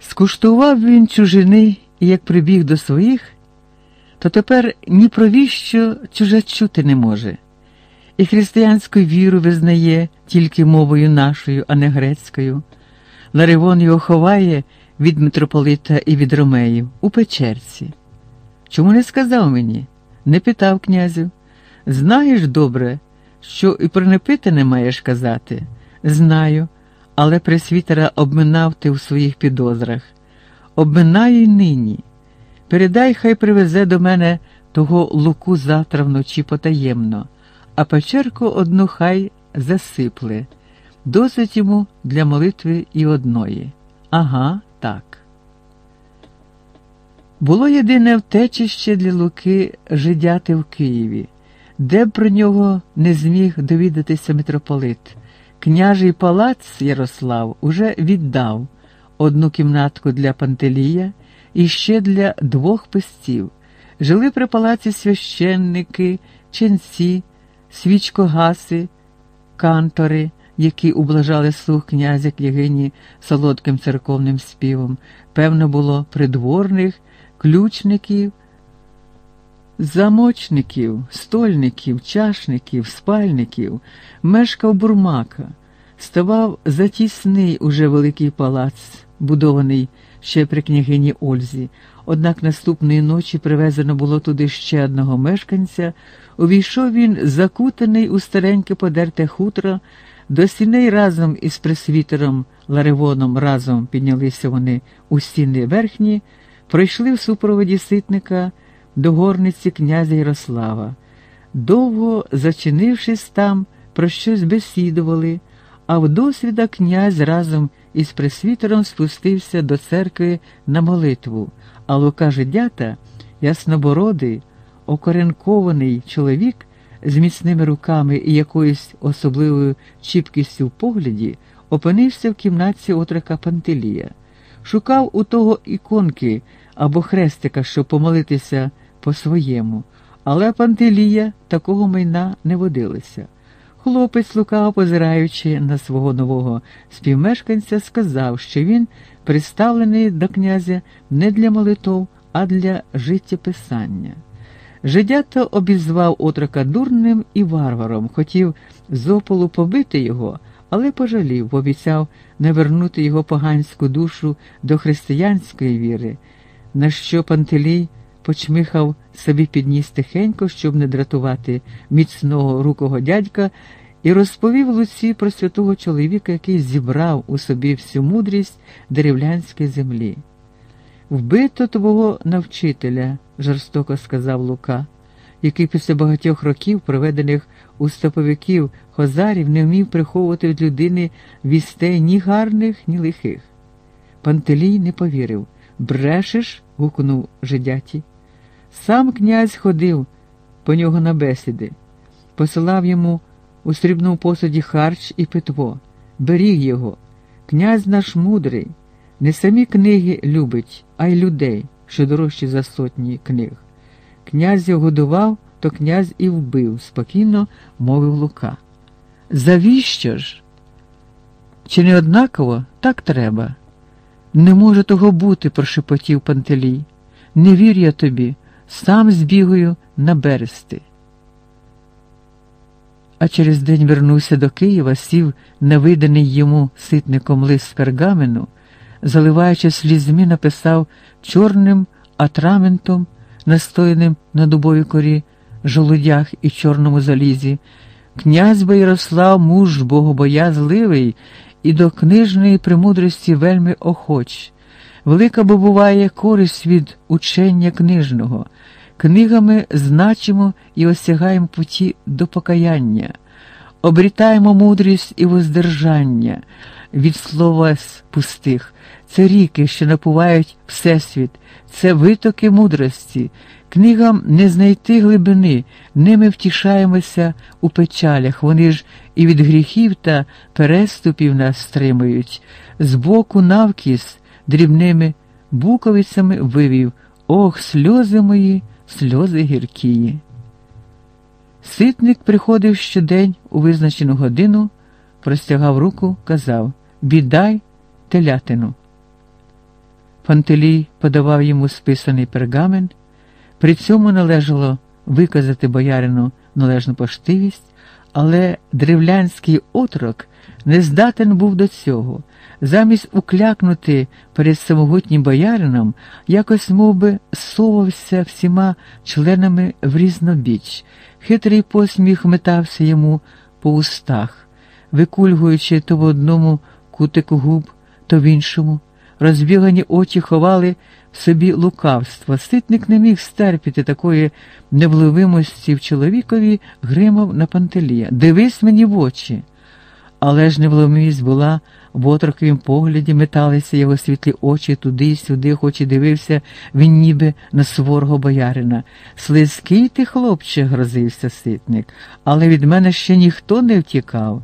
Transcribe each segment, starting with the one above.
Скуштував він чужини, і як прибіг до своїх, то тепер ні про віщо чуже чути не може, і християнську віру визнає тільки мовою нашою, а не грецькою. Ларивон його ховає від митрополита і від ромеїв у печерці. Чому не сказав мені? Не питав князю. Знаєш добре, що і про непити не маєш казати. Знаю, але пресвітера обминав ти у своїх підозрах. Обминаю й нині. Передай, хай привезе до мене того луку завтра вночі потаємно, а печерку одну хай засипле. Досить йому для молитви і одної. Ага, так. Було єдине втечище для Луки жидяти в Києві, де б про нього не зміг довідатися митрополит. Княжий палац Ярослав уже віддав одну кімнатку для Пантелія і ще для двох пестів. Жили при палаці священники, ченці, свічкогаси, кантори, які ублажали слух князя княгині солодким церковним співом. Певно було придворних, ключників, замочників, стольників, чашників, спальників, мешкав бурмака, ставав затісний уже великий палац, будований ще при княгині Ользі. Однак наступної ночі привезено було туди ще одного мешканця. Увійшов він, закутаний у стареньке подерте хутро, до стіней разом із пресвітером Ларивоном разом піднялися вони у стіни верхні, пройшли в супроводі ситника до горниці князя Ярослава. Довго зачинившись там, про щось бесідували, а вдосвіда князь разом із пресвітером спустився до церкви на молитву, а Лука Жидята, яснобородий, окоренкований чоловік з міцними руками і якоюсь особливою чіпкістю в погляді, опинився в кімнатці отрока Пантелія, шукав у того іконки або хрестика, щоб помолитися по-своєму, але Пантелія такого майна не водилося. Хлопець, лукаво позираючи на свого нового співмешканця, сказав, що він приставлений до князя не для молитов, а для життєписання. Жидято обізвав отрока дурним і варваром, хотів з ополу побити його, але пожалів, обіцяв не вернути його поганську душу до християнської віри, на що Пантелій почмихав собі підніс тихенько, щоб не дратувати міцного рукого дядька, і розповів Луці про святого чоловіка, який зібрав у собі всю мудрість деревлянської землі. Вбито твого навчителя, жорстоко сказав Лука, який після багатьох років, проведених у стоповиків хозарів, не вмів приховувати від людини вістей ні гарних, ні лихих. Пантелій не повірив. Брешеш? гукнув жидяті. Сам князь ходив по нього на бесіди, посилав йому у срібному посуді харч і питво, беріг його. Князь наш мудрий, не самі книги любить, а й людей, що дорожчі за сотні книг. Князь його годував, то князь і вбив, спокійно мовив Лука. Завіщо ж? Чи не однаково так треба? Не може того бути, прошепотів Пантелій. Не вір я тобі, сам збігаю на берести. А через день вернувся до Києва, сів невиданий йому ситником лист пергамену, заливаючи слізьми, написав чорним атраментом, настояним на дубовій корі, жолудях і чорному залізі. Князь би Ярослав, муж богобоязливий і до книжної премудрості вельми охоч. Велика бо буває користь від учення книжного. Книгами значимо і осягаємо путі до покаяння, обрітаємо мудрість і воздержання від слова пустих. Це ріки, що напувають Всесвіт, це витоки мудрості. Книгам не знайти глибини, ними втішаємося у печалях. Вони ж і від гріхів та переступів нас стримують. Збоку навкіс дрібними буковицями вивів Ох, сльози мої, сльози гіркії. Ситник приходив щодень у визначену годину, простягав руку, казав Віддай телятину. Пантелій подавав йому списаний пергамент, при цьому належало виказати боярину належну поштивість, але древлянський отрок не здатен був до цього. Замість уклякнути перед самогутнім боярином, якось мов би, совався всіма членами в різнобіч. Хитрий посміх метався йому по устах, викульгуючи то в одному кутику губ, то в іншому. Розбігані очі ховали в собі лукавство. Ситник не міг стерпіти такої невловимості в чоловікові, гримав на пантелія. Дивись мені в очі. Але ж невловимість була в отроковім погляді, металися його світлі очі туди й сюди, хоч і дивився він ніби на сворого боярина. Слизький ти, хлопче, грозився ситник, але від мене ще ніхто не втікав.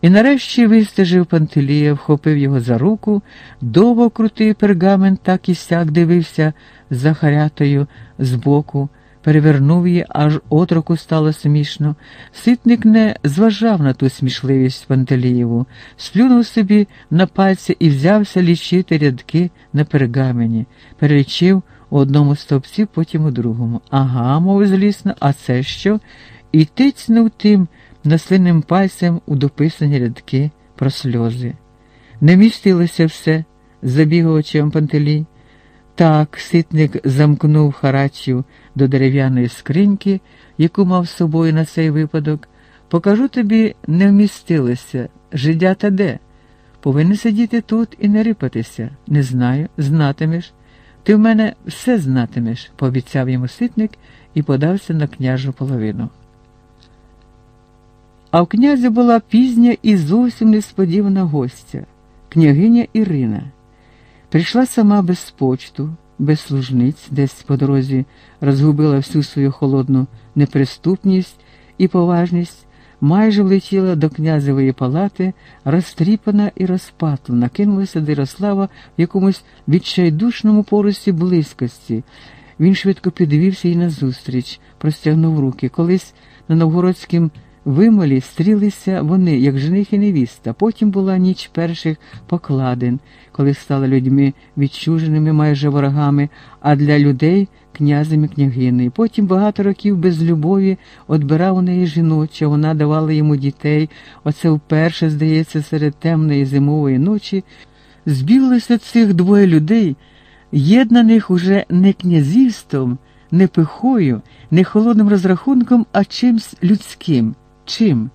І нарешті вистежив Пантелія, вхопив його за руку, довго крутив пергамент, так і сяк дивився за харятою збоку, перевернув її, аж отроку стало смішно. Ситник не зважав на ту смішливість Пантелієву, сплюнув собі на пальці і взявся лічити рядки на пергамені, перелічив у одному стовпці, потім у другому. Ага, мов злісно, а це що? І тицнув тим наслинним пальцем у дописані рядки про сльози. Не містилося все, забігав очем Пантелій. Так, ситник замкнув харачів до дерев'яної скриньки, яку мав з собою на цей випадок. Покажу тобі, не вмістилося. Жидята де? Повинен сидіти тут і не рипатися. Не знаю, знатимеш. Ти в мене все знатимеш, пообіцяв йому ситник і подався на княжу половину. А в князя була пізня і зовсім несподівана гостя, княгиня Ірина. Прийшла сама без почту, без служниць, десь по дорозі розгубила всю свою холодну неприступність і поважність, майже влетіла до князевої палати, розтріпана і розпатлена, кинулася до Ярослава в якомусь відчайдушному порусі близькості. Він швидко підвівся їй назустріч, простягнув руки. Колись на новгородськім вимолі стрілися вони, як жених і невіста. Потім була ніч перших покладин, коли стали людьми відчуженими майже ворогами, а для людей князем і княгинею. Потім багато років без любові одбирав у неї жіноча, вона давала йому дітей. Оце вперше, здається, серед темної зимової ночі збіглося цих двоє людей, єднаних уже не князівством, не пихою, не холодним розрахунком, а чимсь людським. Чим?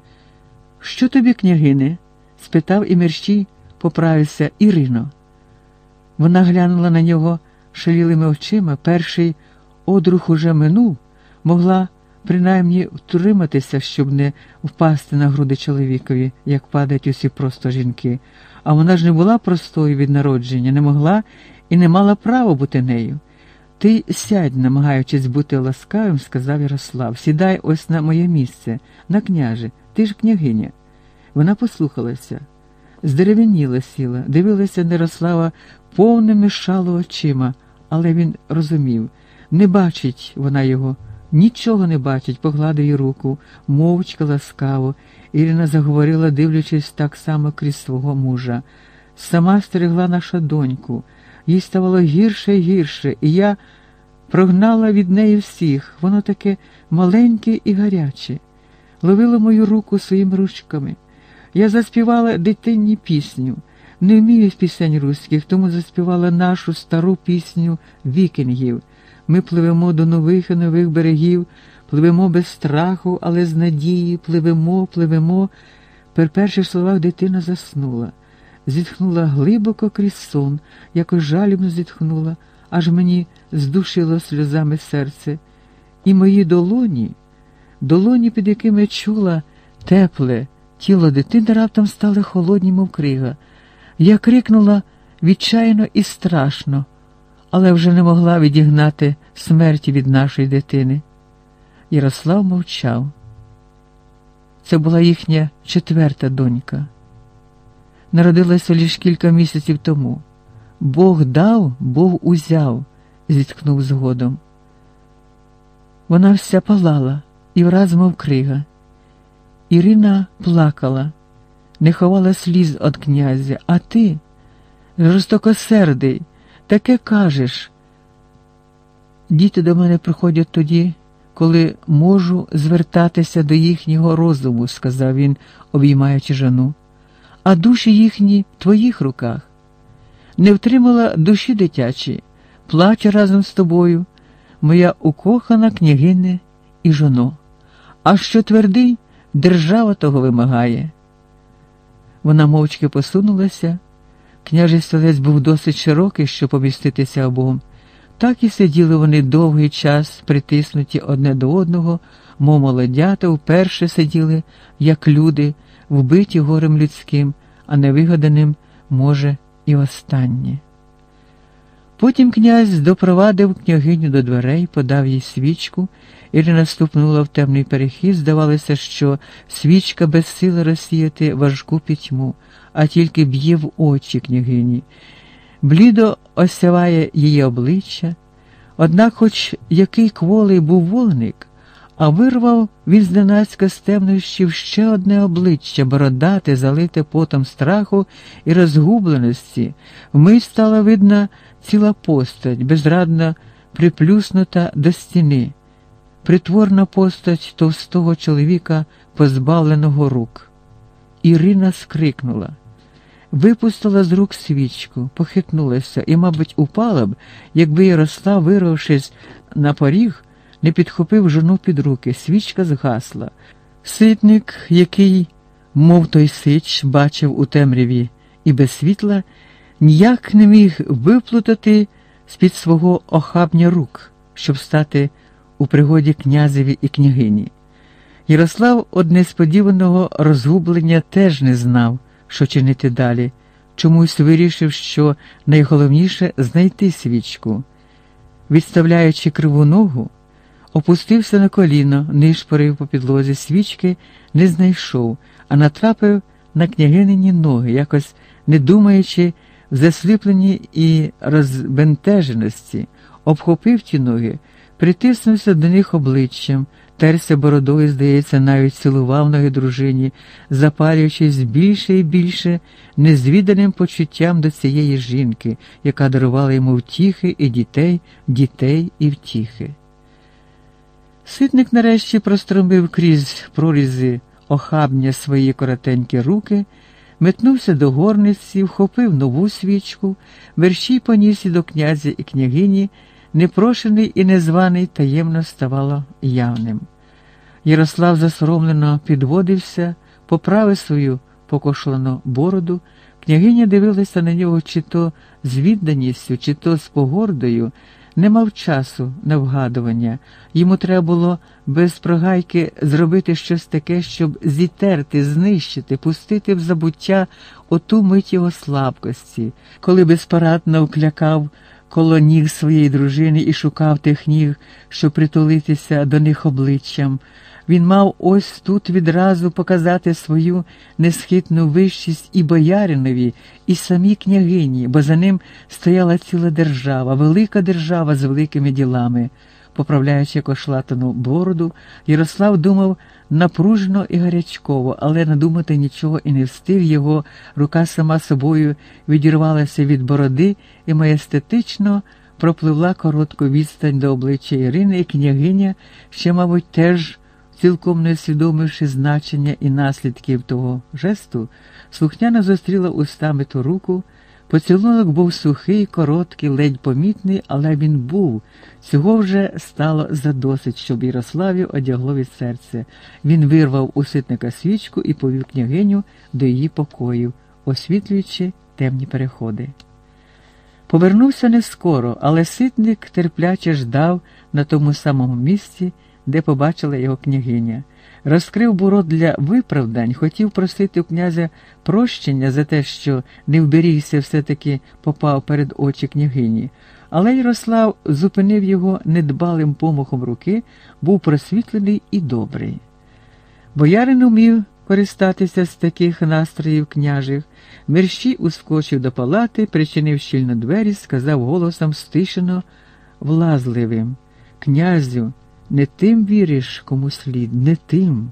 Що тобі, княгине? спитав і мерщій поправився Ірино. Вона глянула на нього шалілими очима, перший одрух уже минув, могла принаймні втриматися, щоб не впасти на груди чоловікові, як падають усі просто жінки. А вона ж не була простою від народження, не могла і не мала права бути нею. Ти сядь, намагаючись бути ласкавим, сказав Ярослав, сідай ось на моє місце, на княже, ти ж княгиня. Вона послухалася, здерев'яніла сіла, дивилася на Ярослава повними шало очима, але він розумів, не бачить вона його, нічого не бачить, погладив її руку, мовчка ласкаво. Ірина заговорила, дивлячись так само крізь свого мужа. Сама стерегла наша доньку їй ставало гірше і гірше, і я прогнала від неї всіх, воно таке маленьке і гаряче, ловило мою руку своїми ручками. Я заспівала дитинні пісню, не вмію пісень руських, тому заспівала нашу стару пісню вікінгів. Ми пливемо до нових і нових берегів, пливемо без страху, але з надії, пливемо, пливемо. При перших словах дитина заснула зітхнула глибоко крізь сон, якось жалібно зітхнула, аж мені здушило сльозами серце, і мої долоні, долоні, під якими чула тепле тіло дитини, раптом стали холодні, мов крига. Я крикнула відчайно і страшно, але вже не могла відігнати смерті від нашої дитини. Ярослав мовчав. Це була їхня четверта донька народилася лише кілька місяців тому. Бог дав, Бог узяв, зітхнув згодом. Вона вся палала і враз мов крига. Ірина плакала, не ховала сліз від князя, а ти, жорстокосердий, Таке кажеш. Діти до мене приходять тоді, коли можу звертатися до їхнього розуму, сказав він, обіймаючи жену, а душі їхні в твоїх руках. Не втримала душі дитячі, плаче разом з тобою, моя укохана княгине і жоно. А що твердий, держава того вимагає. Вона мовчки посунулася. Княжий столець був досить широкий, щоб поміститися обом. Так і сиділи вони довгий час, притиснуті одне до одного, мов молодята вперше сиділи, як люди, вбиті горем людським, а невигаданим, може, і останнє. Потім князь допровадив княгиню до дверей, подав їй свічку, Ірина ступнула в темний перехід. Здавалося, що свічка без сили розсіяти важку пітьму, а тільки б'є в очі княгині. Блідо осяває її обличчя, однак, хоч який кволий був вогник, а вирвав він зненацька з темнощів ще одне обличчя, бородате, залите потом страху і розгубленості, вмить стала видна ціла постать, безрадно приплюснута до стіни, притворна постать товстого чоловіка, позбавленого рук. Ірина скрикнула. Випустила з рук свічку, похитнулася і, мабуть, упала б, якби Ярослав, вирвавшись на поріг, не підхопив жону під руки. Свічка згасла. Ситник, який, мов той сич, бачив у темряві і без світла, ніяк не міг виплутати з-під свого охабня рук, щоб стати у пригоді князеві і княгині. Ярослав од несподіваного розгублення теж не знав що чинити далі, чомусь вирішив, що найголовніше знайти свічку. Відставляючи криву ногу, опустився на коліно, нишпорив по підлозі свічки, не знайшов, а натрапив на княгинині ноги, якось не думаючи, в засліпленні і розбентеженості, обхопив ті ноги, притиснувся до них обличчям терся бородою, здається, навіть цілував ноги дружині, запалюючись більше і більше незвіданим почуттям до цієї жінки, яка дарувала йому втіхи і дітей, дітей і втіхи. Ситник нарешті простромив крізь прорізи охабня свої коротенькі руки, метнувся до горниці, вхопив нову свічку, верщій поніс і до князя і княгині непрошений і незваний таємно ставало явним. Ярослав засоромлено підводився, поправив свою покошлену бороду, княгиня дивилася на нього чи то з відданістю, чи то з погордою, не мав часу на вгадування. Йому треба було без прогайки зробити щось таке, щоб зітерти, знищити, пустити в забуття оту мить його слабкості, коли безпорадно вклякав коло ніг своєї дружини і шукав тих ніг, щоб притулитися до них обличчям. Він мав ось тут відразу показати свою несхитну вищість і бояринові, і самій княгині, бо за ним стояла ціла держава, велика держава з великими ділами. Поправляючи кошлатану бороду, Ярослав думав напружено і гарячково, але надумати нічого і не встиг його, рука сама собою відірвалася від бороди і маєстетично пропливла коротку відстань до обличчя Ірини, і княгиня, ще, мабуть, теж, цілком не усвідомивши значення і наслідків того жесту, слухняно зустріла устами ту руку. Поцілунок був сухий, короткий, ледь помітний, але він був. Цього вже стало задосить, щоб Ярославі одягло від серця. Він вирвав у ситника свічку і повів княгиню до її покоїв, освітлюючи темні переходи. Повернувся не скоро, але ситник терпляче ждав на тому самому місці, де побачила його княгиня розкрив буро для виправдань, хотів просити у князя прощення за те, що не вберігся, все-таки попав перед очі княгині. Але Ярослав зупинив його недбалим помахом руки, був просвітлений і добрий. Боярин умів користатися з таких настроїв княжих. Мерщій ускочив до палати, причинив щільно двері, сказав голосом стишено, влазливим Князю, не тим віриш, кому слід, не тим.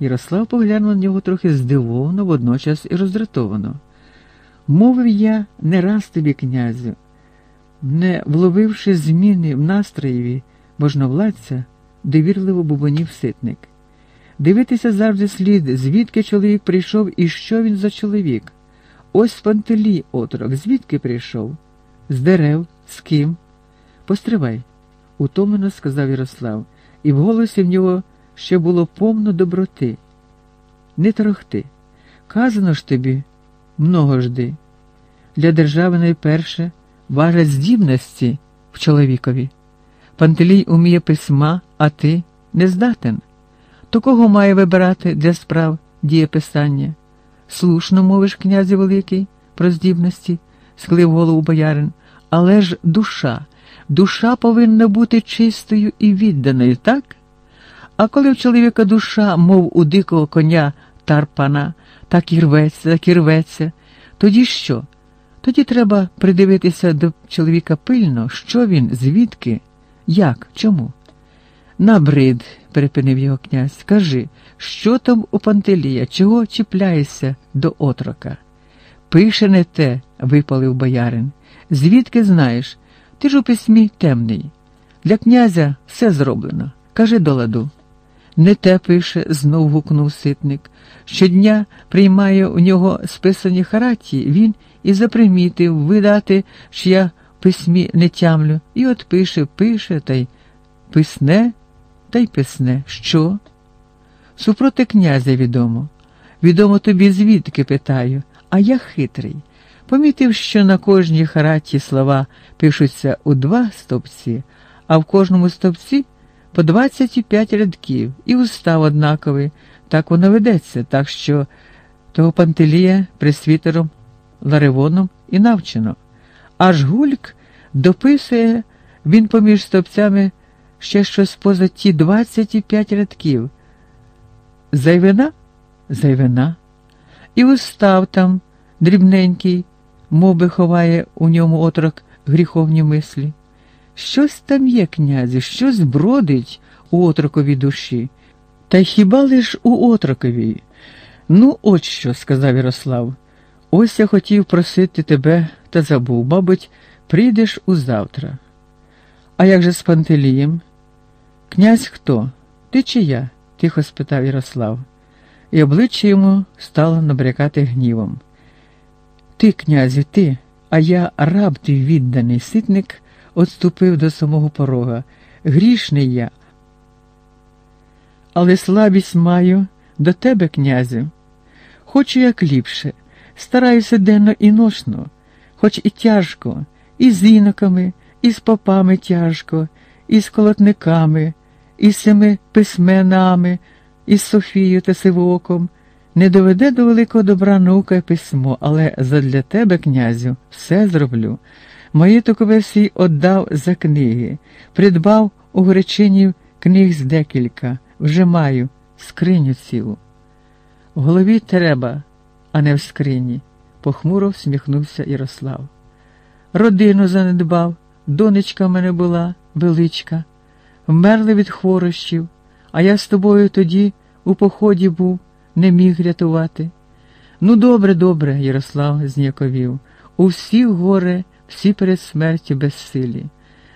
Ярослав поглянув на нього трохи здивовано, водночас і роздратовано. Мовив я не раз тобі, князю, не вловивши зміни в настроєві можновладця, довірливо бубонів ситник. Дивитися завжди слід, звідки чоловік прийшов і що він за чоловік. Ось пантелі отрок, звідки прийшов? З дерев, з ким? Постривай, утомлено сказав Ярослав, і в голосі в нього ще було повно доброти. Не торохти. Казано ж тобі, много жди. Для держави найперше важать здібності в чоловікові. Пантелій уміє письма, а ти не здатен. То кого має вибирати для справ дієписання? Слушно мовиш, князі Великий, про здібності, склив голову боярин, але ж душа, душа повинна бути чистою і відданою, так? А коли в чоловіка душа, мов у дикого коня тарпана, так і рветься, так і рветься, тоді що? Тоді треба придивитися до чоловіка пильно, що він, звідки, як, чому. Набрид, перепинив його князь, скажи, що там у Пантелія, чого чіпляєшся до отрока? Пише не те, випалив боярин. Звідки знаєш? Ти ж у письмі темний. Для князя все зроблено. Кажи до ладу. Не те пише, знов гукнув ситник. Щодня приймає у нього списані хараті, він і запримітив видати, що я письмі не тямлю, і от пише, пише, та й писне, та й писне. Що? Супроти князя відомо. Відомо тобі звідки питаю, а я хитрий. Помітив, що на кожній хараті слова пишуться у два стовпці, а в кожному стовпці по 25 рядків і устав однаковий. Так воно ведеться, так що того Пантелія пресвітером Ларивоном і навчено. Аж гульк дописує він поміж стовпцями ще щось поза ті 25 рядків. Зайвина? Зайвина. І устав там дрібненький, мов би ховає у ньому отрок гріховні мислі. Щось там є, князі, щось бродить у отроковій душі. Та хіба лиш у отроковій? Ну, от що, сказав Ярослав. Ось я хотів просити тебе та забув, мабуть, прийдеш узавтра. А як же з Пантелієм? Князь хто? Ти чи я? тихо спитав Ярослав, і обличчя йому стало набрякати гнівом. Ти, князю, ти, а я раб твій відданий ситник, отступив до самого порога. Грішний я. Але слабість маю до тебе, князю. Хочу як ліпше, стараюся денно і ночно, хоч і тяжко, і з іноками, і з попами тяжко, і з колотниками, і з цими письменами, і з Софією та Сивоком. Не доведе до великого добра наука і письмо, але задля тебе, князю, все зроблю. Маєтокове всі отдав за книги, придбав у Гречині книг з декілька, вже маю скриню цілу. В голові треба, а не в скрині, похмуро всміхнувся Ярослав. Родину занедбав, донечка в мене була величка, вмерли від хворощів, а я з тобою тоді у поході був, не міг рятувати. Ну, добре, добре, Ярослав зніяковів. У всіх горе, всі перед смертю безсилі.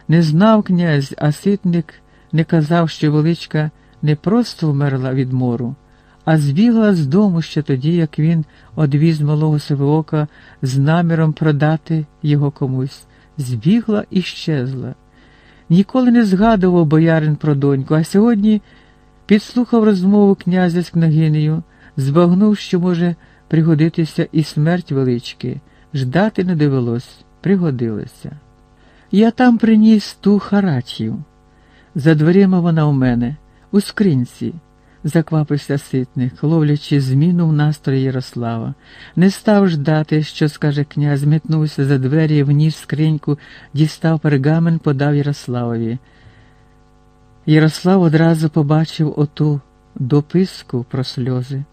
Не знав князь, а ситник не казав, що величка не просто вмерла від мору а збігла з дому ще тоді, як він одвіз малого Сивоока з наміром продати його комусь. Збігла і щезла. Ніколи не згадував боярин про доньку, а сьогодні підслухав розмову князя з княгинею, збагнув, що може пригодитися і смерть велички. Ждати не довелось, пригодилося. Я там приніс ту харатію. За дверима вона у мене, у скринці заквапився ситник, ловлячи зміну в настрої Ярослава. Не став ждати, що скаже князь, метнувся за двері, вніс скриньку, дістав пергамен, подав Ярославові. Ярослав одразу побачив оту дописку про сльози.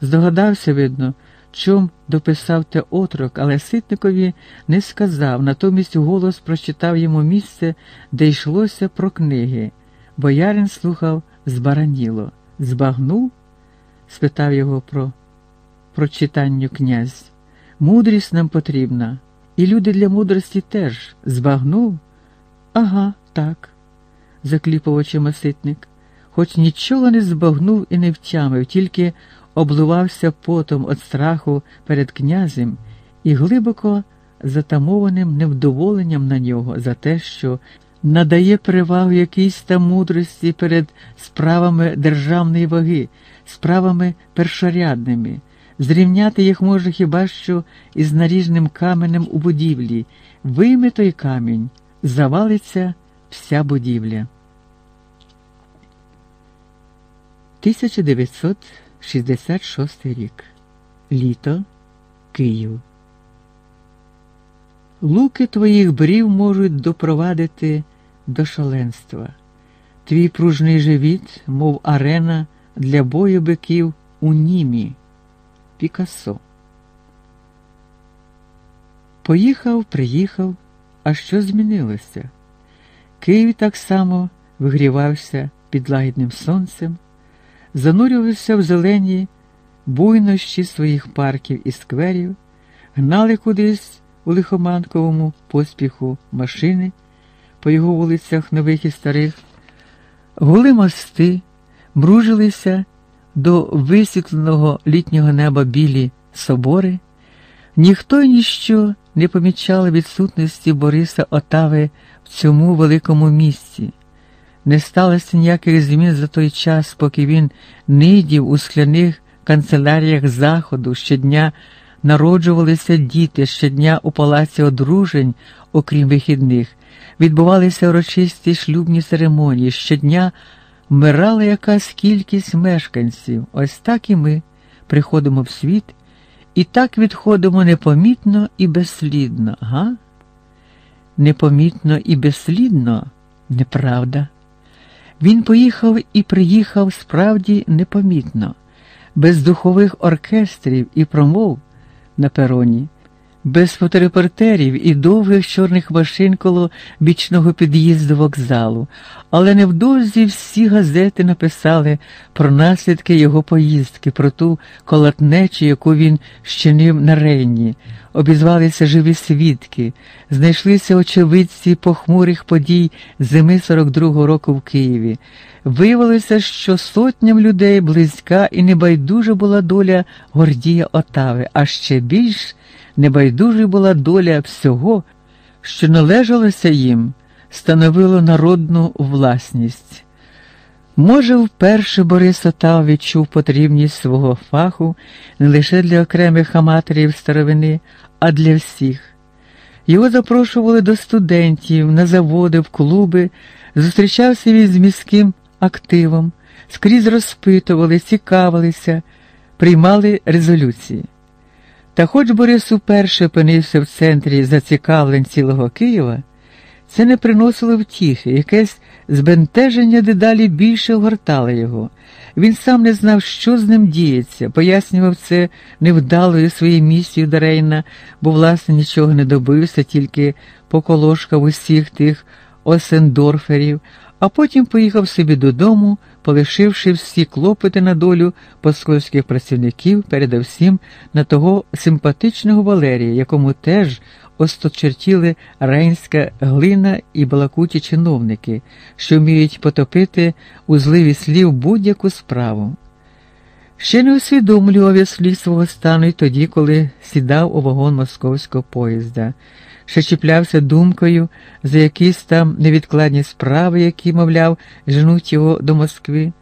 Здогадався, видно, чом дописав те отрок, але ситникові не сказав, натомість голос прочитав йому місце, де йшлося про книги. Боярин слухав збараніло. Збагнув? спитав його про прочитанню князь. Мудрість нам потрібна, І люди для мудрості теж збагнув? Ага, так, закліпав очима ситник, хоч нічого не збагнув і не втямив, тільки обливався потом від страху перед князем і глибоко затамованим невдоволенням на нього за те, що надає перевагу якійсь там мудрості перед справами державної ваги, справами першорядними. Зрівняти їх може хіба що із наріжним каменем у будівлі. Вийме той камінь, завалиться вся будівля. 1966 рік. Літо Київ. Луки твоїх брів можуть допровадити до шаленства. Твій пружний живіт, мов арена для бою биків у німі. Пікассо. Поїхав, приїхав, а що змінилося? Київ так само вигрівався під лагідним сонцем, занурювався в зелені буйнощі своїх парків і скверів, гнали кудись у лихоманковому поспіху машини по його вулицях нових і старих, гули мости, мружилися до висвітленого літнього неба білі собори, ніхто й ніщо не помічав відсутності Бориса Отави цьому великому місці. Не сталося ніяких змін за той час, поки він нидів у скляних канцеляріях Заходу щодня народжувалися діти, щодня у палаці одружень, окрім вихідних, відбувалися урочисті шлюбні церемонії, щодня вмирала якась кількість мешканців. Ось так і ми приходимо в світ і так відходимо непомітно і безслідно, га? Непомітно і безслідно неправда. Він поїхав і приїхав справді непомітно, без духових оркестрів і промов на пероні без фоторепортерів і довгих чорних машин коло бічного під'їзду вокзалу, але невдовзі всі газети написали про наслідки його поїздки, про ту колотнечу, яку він щинив на Рейні. Обізвалися живі свідки, знайшлися очевидці похмурих подій зими 42-го року в Києві. Виявилося, що сотням людей близька і небайдужа була доля Гордія Отави, а ще більш небайдужа була доля всього, що належалося їм, становило народну власність. Може, вперше Борис Отав відчув потрібність свого фаху не лише для окремих аматорів старовини, а для всіх. Його запрошували до студентів, на заводи, в клуби, зустрічався він з міським активом, скрізь розпитували, цікавилися, приймали резолюції. Та хоч Борис уперше опинився в центрі зацікавлень цілого Києва, це не приносило втіхи, якесь збентеження дедалі більше огортало його. Він сам не знав, що з ним діється, пояснював це невдалою своєю місією до Рейна, бо, власне, нічого не добився, тільки поколошкав усіх тих осендорферів, а потім поїхав собі додому, полишивши всі клопоти на долю посольських працівників, передовсім на того симпатичного Валерія, якому теж осточертіли рейнська глина і балакуті чиновники, що вміють потопити у зливі слів будь-яку справу. Ще не усвідомлював я свого стану й тоді, коли сідав у вагон московського поїзда що чіплявся думкою за якісь там невідкладні справи, які, мовляв, женуть його до Москви.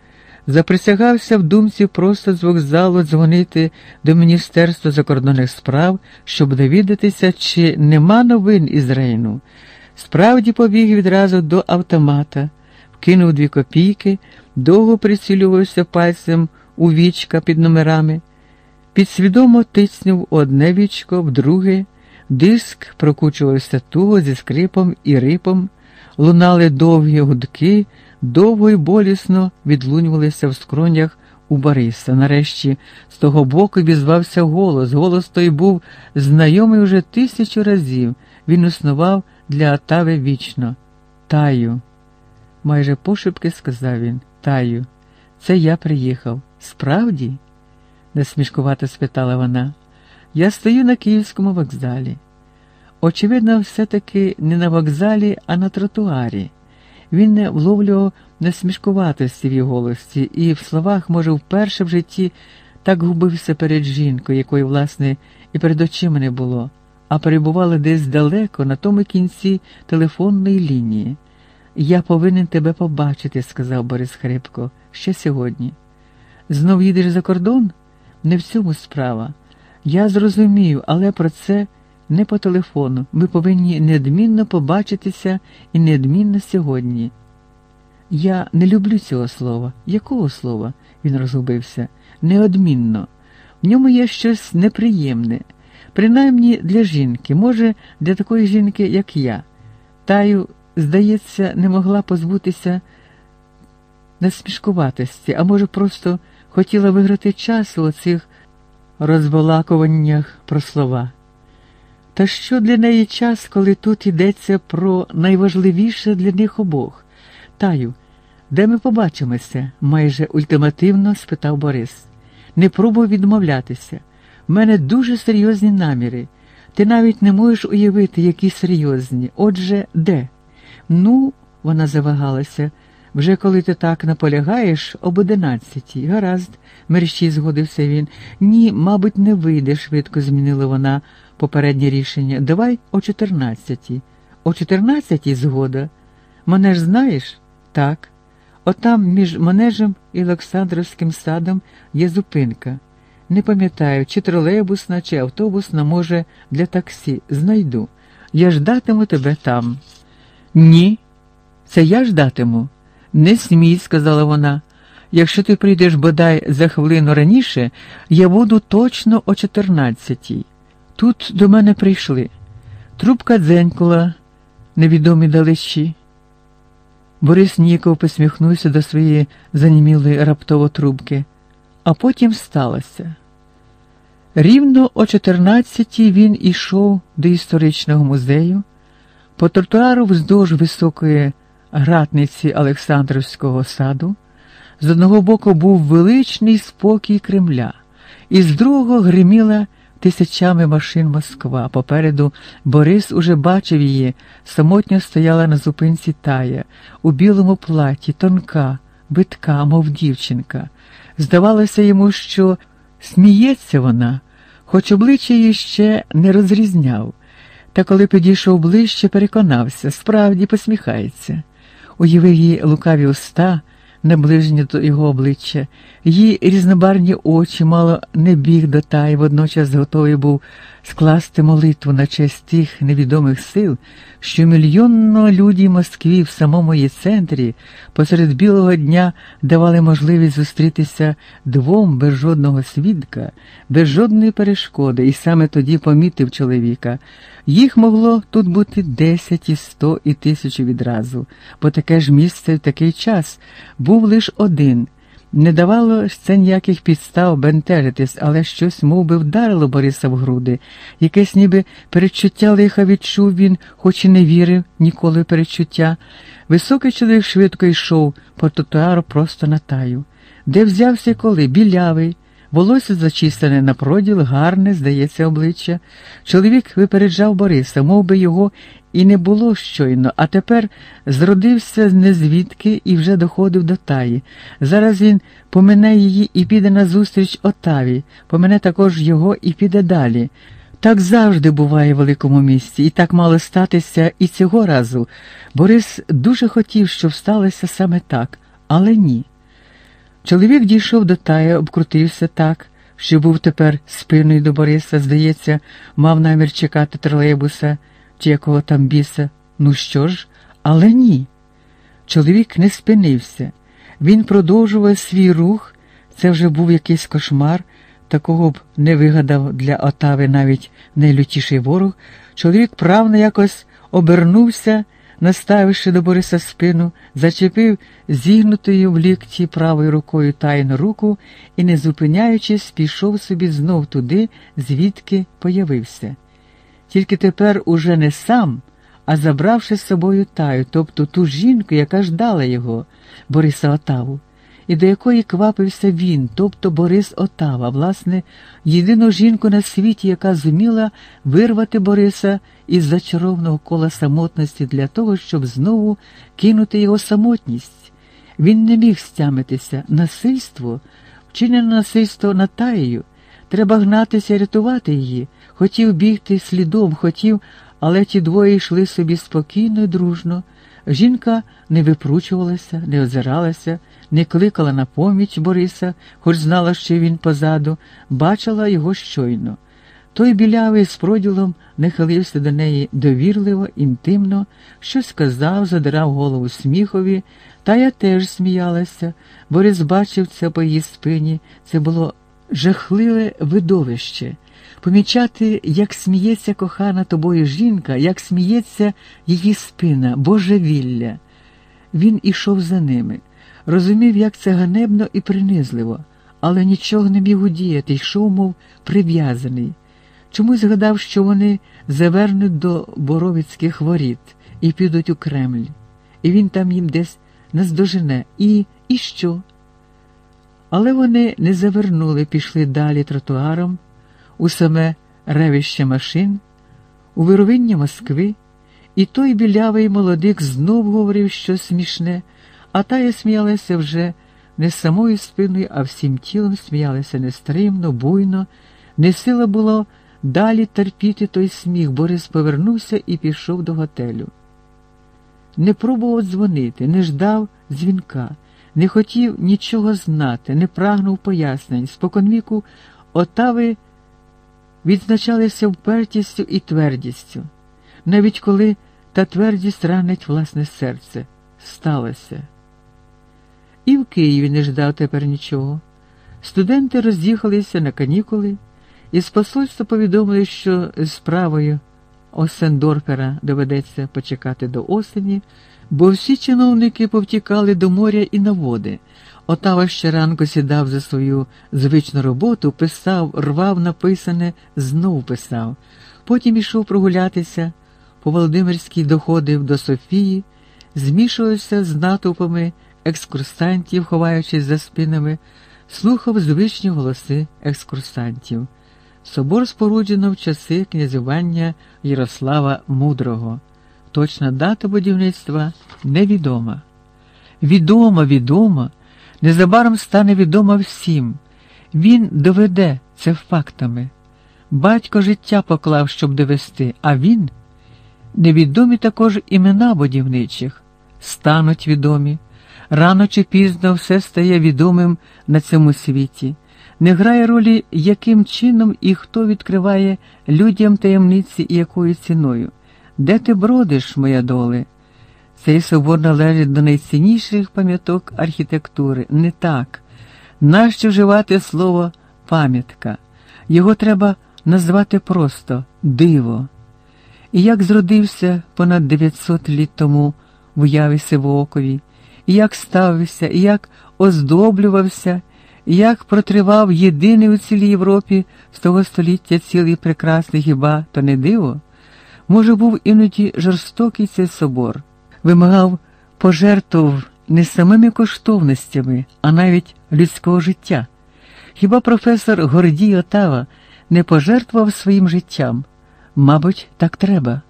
Заприсягався в думці просто з вокзалу дзвонити до Міністерства закордонних справ, щоб довідатися, чи нема новин із Рейну. Справді побіг відразу до автомата, вкинув дві копійки, довго прицілювався пальцем у вічка під номерами, підсвідомо тиснув одне вічко, в друге. Диск прокучувався туго зі скрипом і рипом, лунали довгі гудки, довго й болісно відлунювалися в скронях у Бориса. Нарешті з того боку візвався голос. Голос той був знайомий уже тисячу разів. Він існував для Атави вічно. Таю, майже пошепки сказав він. Таю, це я приїхав. Справді? насмішкувато спитала вона. Я стою на київському вокзалі. Очевидно, все-таки не на вокзалі, а на тротуарі. Він не вловлював насмішкуватості в її голосі і в словах, може, вперше в житті так губився перед жінкою, якої, власне, і перед очима не було, а перебувала десь далеко, на тому кінці телефонної лінії. Я повинен тебе побачити, сказав Борис Хрипко, ще сьогодні. Знов їдеш за кордон? Не в цьому справа. Я зрозумію, але про це не по телефону. Ми повинні неодмінно побачитися і неодмінно сьогодні. Я не люблю цього слова. Якого слова? Він розгубився. Неодмінно. В ньому є щось неприємне, принаймні для жінки, може, для такої жінки, як я. Таю, здається, не могла позбутися насмішкуватості, а може, просто хотіла виграти час у оцих розбалакуваннях про слова. Та що для неї час, коли тут йдеться про найважливіше для них обох? Таю, де ми побачимося? майже ультимативно спитав Борис. Не пробуй відмовлятися. В мене дуже серйозні наміри. Ти навіть не можеш уявити, які серйозні. Отже, де? Ну, вона завагалася. Вже коли ти так наполягаєш, об одинадцятій. Гаразд, мерщій згодився він. Ні, мабуть, не вийде, швидко змінила вона попереднє рішення. Давай о чотирнадцятій. О чотирнадцятій згода. Мене ж знаєш? Так. Отам між манежем і Олександровським садом є зупинка. Не пам'ятаю, чи тролейбусна, чи автобусна, може, для таксі. Знайду. Я ждатиму тебе там. Ні, це я ждатиму. Не смій, сказала вона. Якщо ти прийдеш бодай за хвилину раніше, я буду точно о чотирнадцятій. Тут до мене прийшли. Трубка дзенькула, невідомі далечі. Борис Ніков посміхнувся до своєї занімілої раптово трубки, а потім сталося. Рівно о 14-й він ішов до історичного музею, по тротуару вздовж високої гратниці Олександрівського саду. З одного боку був величний спокій Кремля, і з другого гриміла тисячами машин Москва. Попереду Борис уже бачив її, самотньо стояла на зупинці тая, у білому платі, тонка, битка, мов дівчинка. Здавалося йому, що сміється вона, хоч обличчя її ще не розрізняв. Та коли підійшов ближче, переконався, справді посміхається. Уявив її лукаві уста наближені до його обличчя, її різнобарні очі мало не біг до тай, водночас готовий був скласти молитву на честь тих невідомих сил, що мільйонно людей Москві в самому її центрі посеред білого дня давали можливість зустрітися двом без жодного свідка, без жодної перешкоди, і саме тоді помітив чоловіка. Їх могло тут бути десять і сто і тисячу відразу, бо таке ж місце в такий час був лише один. Не давало ж це ніяких підстав бентежитись, але щось мов би, вдарило Бориса в груди. Якесь ніби передчуття лиха відчув він, хоч і не вірив ніколи в передчуття. Високий чоловік швидко йшов по тротуару просто на таю. Де взявся коли? Білявий. Волосся зачислене на проділ, гарне, здається, обличчя. Чоловік випереджав Бориса, мов би його і не було щойно, а тепер зродився незвідки і вже доходив до таї. Зараз він помине її і піде назустріч Отаві, помине також його і піде далі. Так завжди буває в великому місті, і так мало статися і цього разу. Борис дуже хотів, щоб сталося саме так, але ні. Чоловік дійшов до тая, обкрутився так, що був тепер спиною до Бориса, здається, мав намір чекати тролейбуса чи якого там біса. Ну що ж, але ні. Чоловік не спинився. Він продовжував свій рух, це вже був якийсь кошмар, такого б не вигадав для Отави навіть найлютіший ворог. Чоловік правно якось обернувся наставивши до Бориса спину, зачепив зігнутою в лікті правою рукою тайну руку і, не зупиняючись, пішов собі знов туди, звідки появився. Тільки тепер уже не сам, а забравши з собою таю, тобто ту жінку, яка ждала його, Бориса Отаву, і до якої квапився він, тобто Борис Отава, власне, єдину жінку на світі, яка зуміла вирвати Бориса із зачарованого кола самотності для того, щоб знову кинути його самотність. Він не міг стямитися. Насильство, вчинене насильство над Таєю. Треба гнатися рятувати її. Хотів бігти слідом, хотів, але ті двоє йшли собі спокійно і дружно. Жінка не випручувалася, не озиралася, не кликала на поміч Бориса, хоч знала, що він позаду, бачила його щойно. Той білявий з проділом нахилився до неї довірливо, інтимно, щось сказав, задирав голову сміхові, та я теж сміялася. Борис бачив це по її спині. Це було жахливе видовище. Помічати, як сміється кохана тобою жінка, як сміється її спина, божевілля. Він ішов за ними, розумів, як це ганебно і принизливо, але нічого не міг удіяти, йшов, мов прив'язаний. Чомусь згадав, що вони завернуть до Боровицьких воріт і підуть у Кремль, і він там їм десь наздожене. І, і що? Але вони не завернули, пішли далі тротуаром, у саме ревище машин, у вировиння Москви, і той білявий молодик знов говорив щось смішне, а тая сміялася вже не самою спиною, а всім тілом сміялася нестримно, буйно, не сила було далі терпіти той сміх. Борис повернувся і пішов до готелю. Не пробував дзвонити, не ждав дзвінка, не хотів нічого знати, не прагнув пояснень. Споконвіку отави відзначалися впертістю і твердістю, навіть коли та твердість ранить власне серце. Сталося. І в Києві не ждав тепер нічого. Студенти роз'їхалися на канікули, і з посольства повідомили, що справою Осендорфера доведеться почекати до осені, бо всі чиновники повтікали до моря і на води. Отава ще ранку сідав за свою звичну роботу, писав, рвав написане, знов писав. Потім ішов прогулятися, по Володимирській доходив до Софії, змішувався з натовпами екскурсантів, ховаючись за спинами, слухав звичні голоси екскурсантів. Собор споруджено в часи князювання Ярослава Мудрого. Точна дата будівництва невідома. Відома, відома, незабаром стане відома всім. Він доведе це фактами. Батько життя поклав, щоб довести, а він невідомі також імена будівничих, стануть відомі. Рано чи пізно все стає відомим на цьому світі не грає ролі, яким чином і хто відкриває людям таємниці і якою ціною. Де ти бродиш, моя доле? Цей собор належить до найцінніших пам'яток архітектури. Не так. Нащо вживати слово пам'ятка? Його треба назвати просто диво. І як зродився понад 900 літ тому в уяві Сивоокові, і як ставився, і як оздоблювався як протривав єдиний у цілій Європі з того століття цілий прекрасний хіба то не диво? Може, був іноді жорстокий цей собор, вимагав пожертв не самими коштовностями, а навіть людського життя. Хіба професор Гордій Отава не пожертвував своїм життям? Мабуть, так треба.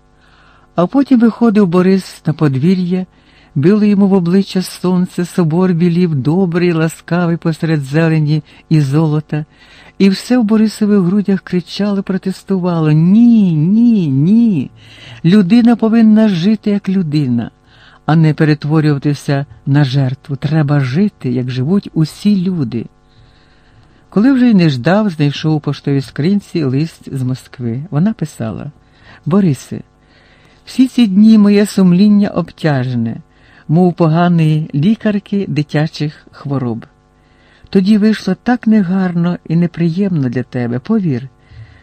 А потім виходив Борис на подвір'я. Било йому в обличчя сонце, собор білів, добрий, ласкавий посеред зелені і золота, і все в Борисових грудях кричало, протестувало Ні, ні, ні. Людина повинна жити як людина, а не перетворюватися на жертву. Треба жити, як живуть усі люди. Коли вже й не ждав, знайшов у поштовій скринці лист з Москви. Вона писала Борисе, всі ці дні моє сумління обтяжене мов поганої лікарки дитячих хвороб. Тоді вийшло так негарно і неприємно для тебе, повір.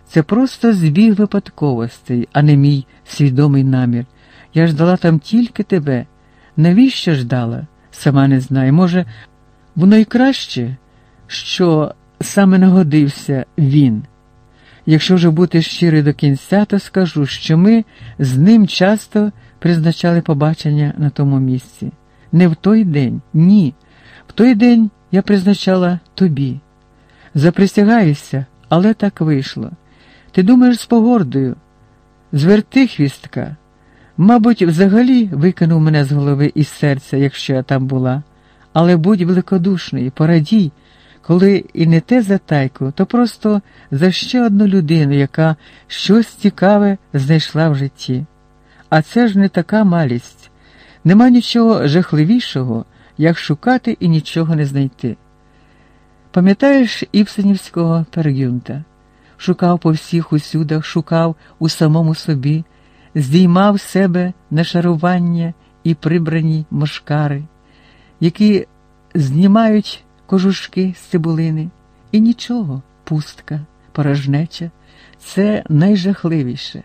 Це просто збіг випадковостей, а не мій свідомий намір. Я ждала там тільки тебе. Навіщо ждала? Сама не знаю. Може, воно й краще, що саме нагодився він. Якщо вже бути щирий до кінця, то скажу, що ми з ним часто призначали побачення на тому місці. Не в той день, ні. В той день я призначала тобі. Заприсягаюся, але так вийшло. Ти думаєш з погордою. Зверти хвістка. Мабуть, взагалі викинув мене з голови і серця, якщо я там була. Але будь великодушний, порадій, коли і не те за тайку, то просто за ще одну людину, яка щось цікаве знайшла в житті. А це ж не така малість. Нема нічого жахливішого, як шукати і нічого не знайти. Пам'ятаєш Іпсенівського Пергюнта? Шукав по всіх усюдах, шукав у самому собі, здіймав себе нашарування і прибрані мошкари, які знімають кожушки з цибулини. І нічого, пустка, порожнеча це найжахливіше.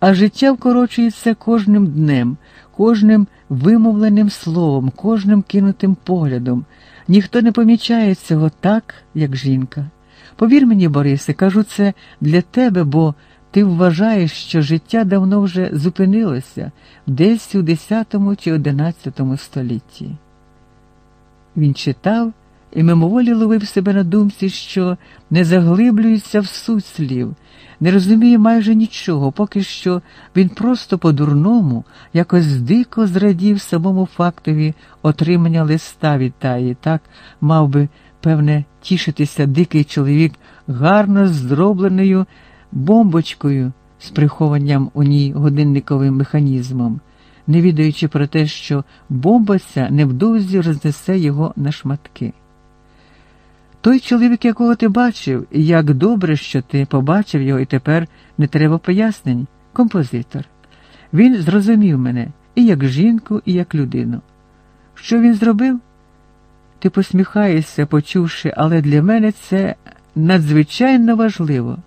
А життя вкорочується кожним днем, кожним вимовленим словом, кожним кинутим поглядом. Ніхто не помічає цього так, як жінка. Повір мені, Борисе, кажу це для тебе, бо ти вважаєш, що життя давно вже зупинилося десь у X чи XI столітті. Він читав і мимоволі ловив себе на думці, що не заглиблюється в суть слів, не розуміє майже нічого, поки що він просто по-дурному якось дико зрадів самому фактові отримання листа від таї, так мав би, певне, тішитися дикий чоловік гарно зробленою бомбочкою з прихованням у ній годинниковим механізмом, не відаючи про те, що бомба ця невдовзі рознесе його на шматки. Той чоловік, якого ти бачив, і як добре, що ти побачив його, і тепер не треба пояснень, композитор. Він зрозумів мене і як жінку, і як людину. Що він зробив? Ти посміхаєшся, почувши, але для мене це надзвичайно важливо.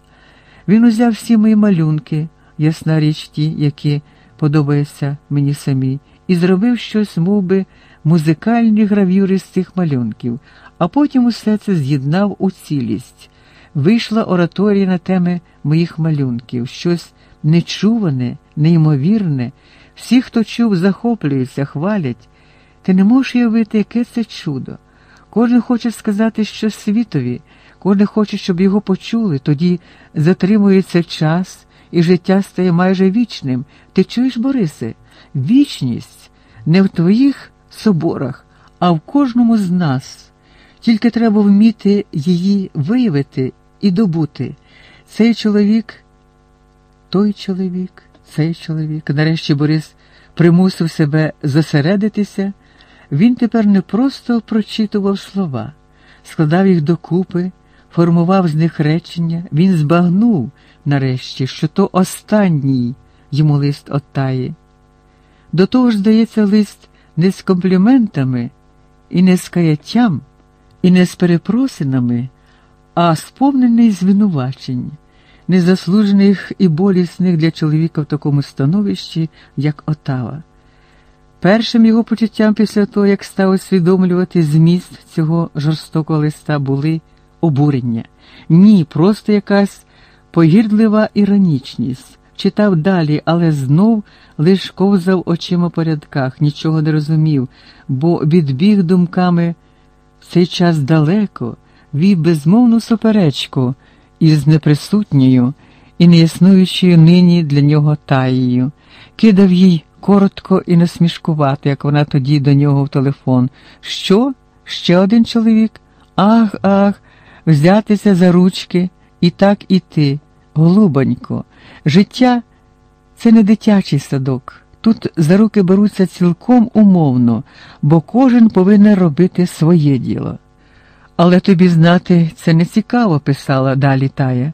Він узяв всі мої малюнки, ясна річ ті, які подобаються мені самі, і зробив щось, мов би, музикальні гравюри з цих малюнків, а потім усе це з'єднав у цілість. Вийшла ораторія на теми моїх малюнків, щось нечуване, неймовірне. Всі, хто чув, захоплюються, хвалять. Ти не можеш уявити, яке це чудо. Кожен хоче сказати щось світові, кожен хоче, щоб його почули, тоді затримується час, і життя стає майже вічним. Ти чуєш, Борисе? Вічність не в твоїх соборах, а в кожному з нас. Тільки треба вміти її виявити і добути. Цей чоловік, той чоловік, цей чоловік. Нарешті Борис примусив себе зосередитися. Він тепер не просто прочитував слова, складав їх докупи, формував з них речення, він збагнув нарешті, що то останній йому лист оттає. До того ж, здається, лист не з компліментами і не з каяттям і не з перепросинами, а сповнений звинувачень, незаслужених і болісних для чоловіка в такому становищі, як Отава. Першим його почуттям після того, як став усвідомлювати зміст цього жорстокого листа, були обурення. Ні, просто якась погірдлива іронічність. Читав далі, але знов лиш ковзав очима по рядках, нічого не розумів, бо відбіг думками цей час далеко вів безмовну суперечку із неприсутньою і неіснуючою нині для нього таєю, кидав їй коротко і насмішкувати, як вона тоді до нього в телефон. Що? Ще один чоловік? Ах, ах, взятися за ручки і так іти. Голубонько, життя це не дитячий садок. Тут за руки беруться цілком умовно, бо кожен повинен робити своє діло. Але тобі знати це не цікаво, писала далі Тая.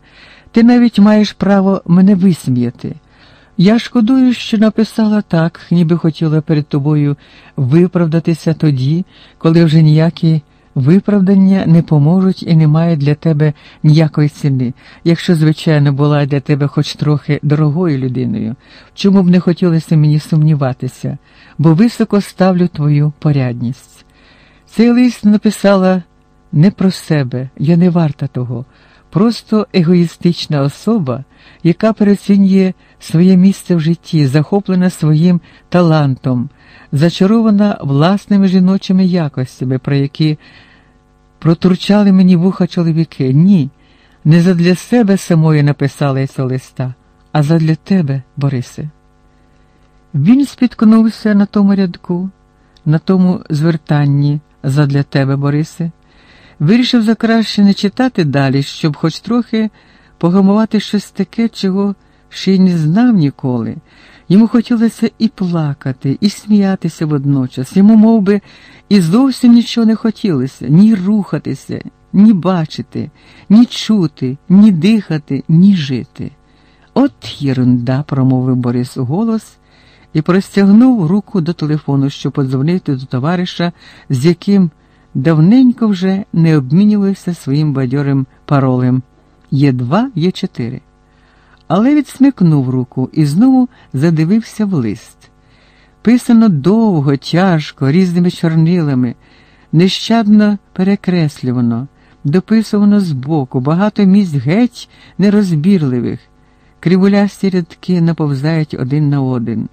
Ти навіть маєш право мене висміяти. Я шкодую, що написала так, ніби хотіла перед тобою виправдатися тоді, коли вже ніякі Виправдання не поможуть і немає для тебе ніякої ціни, якщо, звичайно, була для тебе хоч трохи дорогою людиною, чому б не хотілося мені сумніватися, бо високо ставлю твою порядність. Цей лист написала не про себе, я не варта того, просто егоїстична особа, яка переоцінює своє місце в житті, захоплена своїм талантом, зачарована власними жіночими якостями, про які Протурчали мені вуха чоловіки. Ні, не задля себе самої написала я листа, а задля тебе, Борисе. Він спіткнувся на тому рядку, на тому звертанні задля тебе, Борисе, вирішив за краще не читати далі, щоб хоч трохи погамувати щось таке, чого ще й не знав ніколи. Йому хотілося і плакати, і сміятися водночас. Йому мов би, і зовсім нічого не хотілося ні рухатися, ні бачити, ні чути, ні дихати, ні жити. От єрунда, промовив Борис у голос і простягнув руку до телефону, щоб подзвонити до товариша, з яким давненько вже не обмінювався своїм бадьорим паролем є два, є чотири. Але відсмикнув руку і знову задивився в лист. Писано довго, тяжко, різними чорнилами, нещадно перекреслювано, дописувано збоку, багато місць геть нерозбірливих, кривулясті рядки наповзають один на один.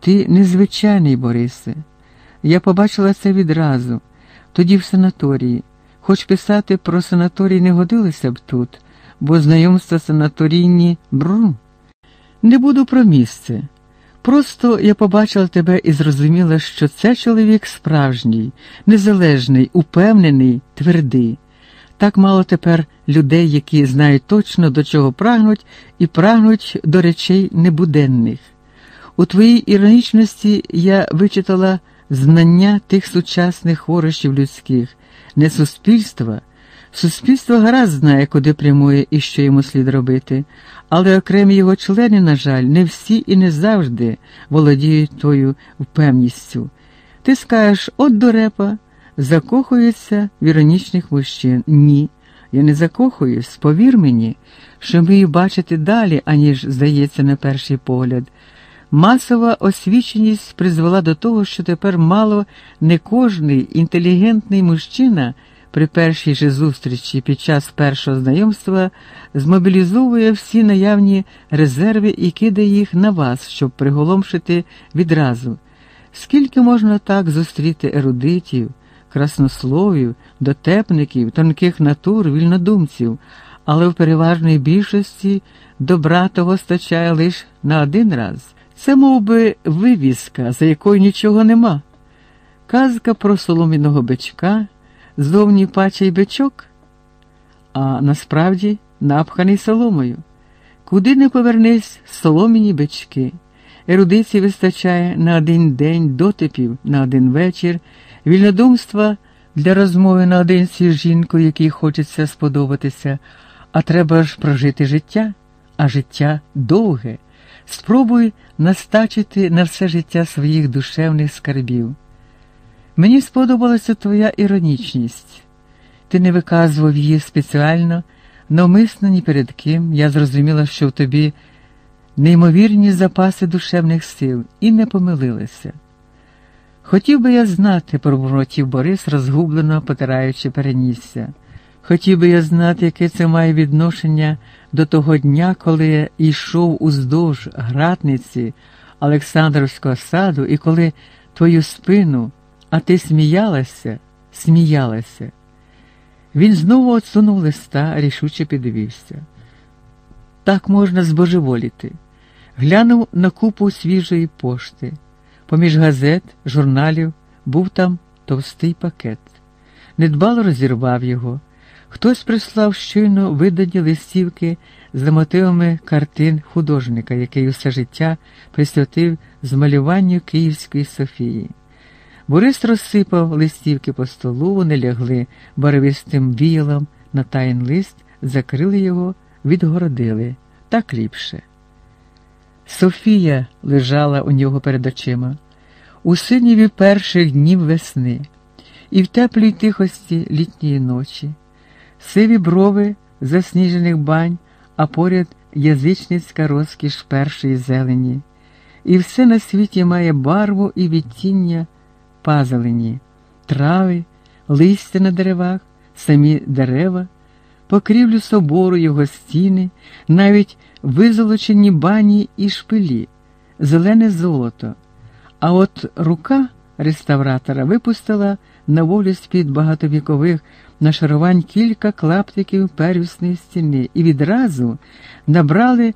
Ти незвичайний, Борисе. Я побачила це відразу, тоді в санаторії. Хоч писати про санаторій не годилося б тут, бо знайомства санаторійні бру. Не буду про місце. Просто я побачила тебе і зрозуміла, що це чоловік справжній, незалежний, упевнений, твердий. Так мало тепер людей, які знають точно, до чого прагнуть, і прагнуть до речей небуденних. У твоїй іронічності я вичитала знання тих сучасних хворощів людських, не суспільства. Суспільство гаразд знає, куди прямує і що йому слід робити, але окремі його члени, на жаль, не всі і не завжди володіють тою впевністю. Ти скажеш, от дурепа, закохується в іронічних мужчин. Ні, я не закохуюсь, повір мені, що вмію бачити далі, аніж здається на перший погляд. Масова освіченість призвела до того, що тепер мало не кожний інтелігентний мужчина при першій же зустрічі під час першого знайомства змобілізовує всі наявні резерви і кидає їх на вас, щоб приголомшити відразу. Скільки можна так зустріти ерудитів, краснословів, дотепників, тонких натур, вільнодумців, але в переважної більшості добра того стачає лише на один раз. Це мов би, вивіска, за якою нічого нема. Казка про соломіного бичка, зовні пачий бичок, а насправді напханий соломою. Куди не повернись соломіні бички. Ерудиції вистачає на один день дотипів, на один вечір, вільнодумства для розмови наодинці з жінкою, якій хочеться сподобатися, а треба ж прожити життя, а життя довге. Спробуй настачити на все життя своїх душевних скарбів. Мені сподобалася твоя іронічність. Ти не виказував її спеціально, навмисно ні перед ким. Я зрозуміла, що в тобі неймовірні запаси душевних сил і не помилилася. Хотів би я знати, пробурмотів Борис, розгублено потираючи перенісся. Хотів би я знати, яке це має відношення до того дня, коли я йшов уздовж гратниці Олександровського саду, і коли твою спину, а ти сміялася, сміялася. Він знову отсунув листа, рішуче підвівся. Так можна збожеволіти. Глянув на купу свіжої пошти. Поміж газет, журналів був там товстий пакет. Недбало розірвав його. Хтось прислав щойно видані листівки за мотивами картин художника, який усе життя присвятив змалюванню Київської Софії. Борис розсипав листівки по столу, вони лягли барвистим віялом на тайн лист, закрили його, відгородили. Так ліпше. Софія лежала у нього перед очима. У синіві перших днів весни і в теплій тихості літньої ночі. Сиві брови засніжених бань, а поряд язичницька розкіш першої зелені, і все на світі має барву і відтіння пазелені, трави, листя на деревах, самі дерева, покрівлю собору його стіни, навіть визолочені бані і шпилі, зелене золото. А от рука реставратора випустила на волю з-під багатовікових нашарувань кілька клаптиків первісної стіни і відразу набрали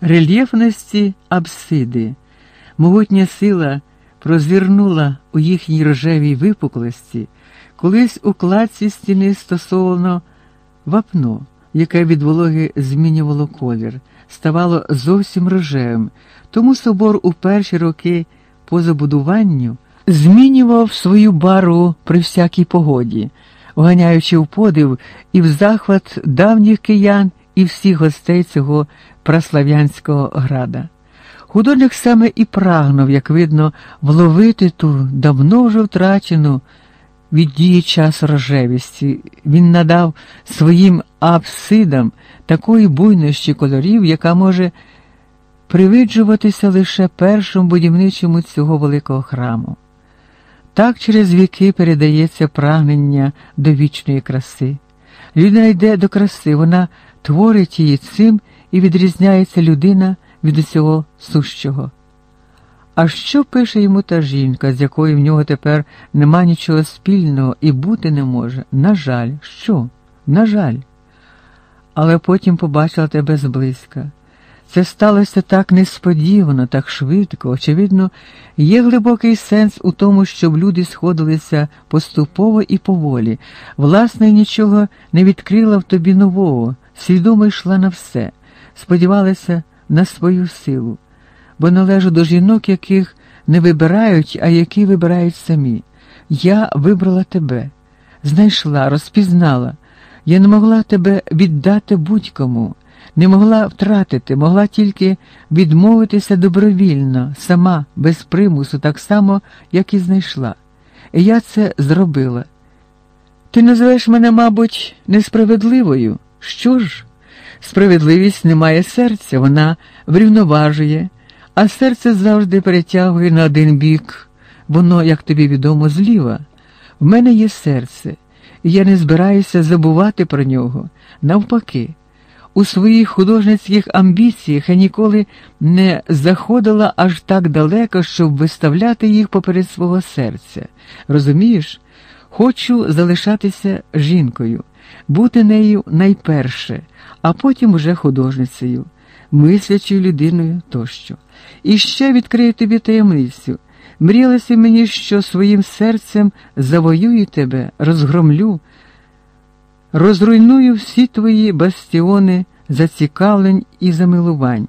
рельєфності абсиди. Могутня сила прозірнула у їхній рожевій випуклості, колись у кладці стіни стосовно вапно, яке від вологи змінювало колір, ставало зовсім рожевим, тому собор у перші роки по забудуванню змінював свою барву при всякій погоді, вганяючи в подив і в захват давніх киян і всіх гостей цього праслав'янського града. Художник саме і прагнув, як видно, вловити ту давно вже втрачену від дії час рожевісті. Він надав своїм апсидам такої буйності кольорів, яка може привиджуватися лише першому будівничому цього великого храму. Так через віки передається прагнення до вічної краси. Людина йде до краси, вона творить її цим і відрізняється людина від усього сущого. А що пише йому та жінка, з якою в нього тепер нема нічого спільного і бути не може? На жаль, що? На жаль. Але потім побачила тебе зблизька. Це сталося так несподівано, так швидко. Очевидно, є глибокий сенс у тому, щоб люди сходилися поступово і поволі. Власне, нічого не відкрила в тобі нового, свідомо йшла на все, сподівалася на свою силу, бо належу до жінок, яких не вибирають, а які вибирають самі. Я вибрала тебе, знайшла, розпізнала. Я не могла тебе віддати будь-кому не могла втратити, могла тільки відмовитися добровільно, сама, без примусу, так само, як і знайшла. І я це зробила. Ти називаєш мене, мабуть, несправедливою. Що ж? Справедливість не має серця, вона врівноважує, а серце завжди перетягує на один бік, воно, як тобі відомо, зліва. В мене є серце, і я не збираюся забувати про нього. Навпаки. У своїх художницьких амбіціях я ніколи не заходила аж так далеко, щоб виставляти їх поперед свого серця. Розумієш, хочу залишатися жінкою, бути нею найперше, а потім уже художницею, мислячою людиною тощо. І ще відкрию тобі таємницю. Мріялося мені, що своїм серцем завоюю тебе, розгромлю розруйную всі твої бастіони зацікавлень і замилувань,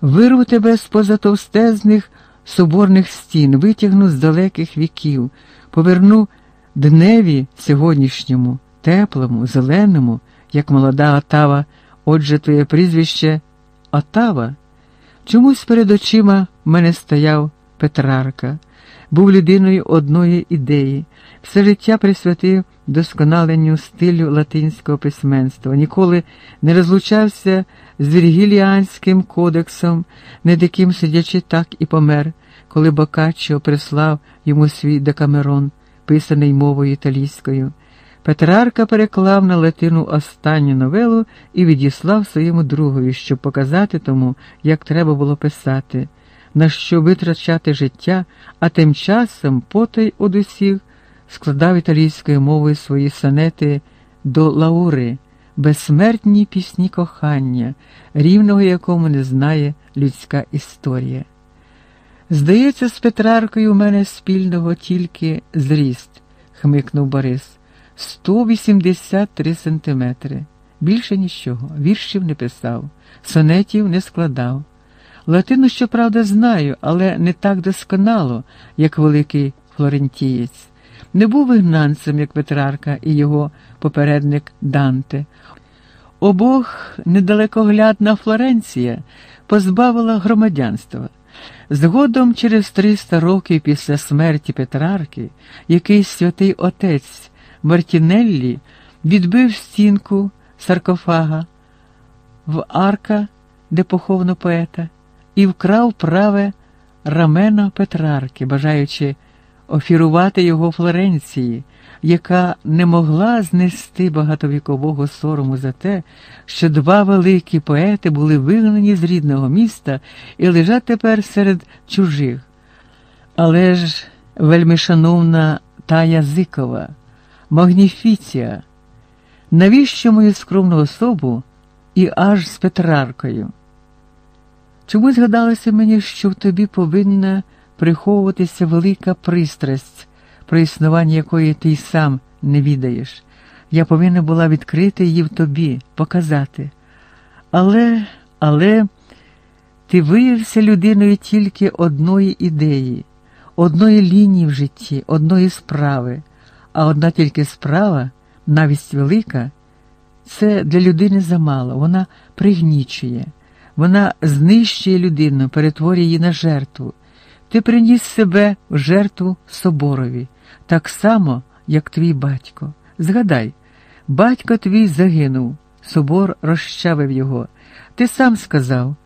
вирву тебе з поза товстезних соборних стін, витягну з далеких віків, поверну дневі сьогоднішньому, теплому, зеленому, як молода Отава, отже, твоє прізвище Отава. Чомусь перед очима мене стояв Петрарка був людиною одної ідеї, все життя присвятив досконаленню стилю латинського письменства, ніколи не розлучався з Віргіліанським кодексом, над яким сидячи так і помер, коли Бокаччо прислав йому свій декамерон, писаний мовою італійською. Петрарка переклав на латину останню новелу і відіслав своєму другові, щоб показати тому, як треба було писати на що витрачати життя, а тим часом потай од усіх складав італійською мовою свої сонети до Лаури, безсмертні пісні кохання, рівного якому не знає людська історія. Здається, з Петраркою у мене спільного тільки зріст, хмикнув Борис. 183 сантиметри. Більше нічого, віршів не писав, сонетів не складав. Латину, щоправда, знаю, але не так досконало, як великий флорентієць. Не був вигнанцем, як Петрарка і його попередник Данте. Обох недалекоглядна Флоренція позбавила громадянства. Згодом, через 300 років після смерті Петрарки, якийсь святий отець Мартінеллі відбив стінку саркофага в арка, де поховано поета і вкрав праве рамено Петрарки, бажаючи офірувати його Флоренції, яка не могла знести багатовікового сорому за те, що два великі поети були вигнані з рідного міста і лежать тепер серед чужих. Але ж, вельми шановна та язикова, магніфіція, навіщо мою скромну особу і аж з Петраркою? Чому згадалося мені, що в тобі повинна приховуватися велика пристрасть, про існування якої ти й сам не відаєш? Я повинна була відкрити її в тобі, показати. Але, але ти виявився людиною тільки одної ідеї, одної лінії в житті, одної справи, а одна тільки справа, навіть велика, це для людини замало, вона пригнічує, вона знищує людину, перетворює її на жертву. Ти приніс себе в жертву соборові, так само, як твій батько. Згадай, батько твій загинув, собор розчавив його. Ти сам сказав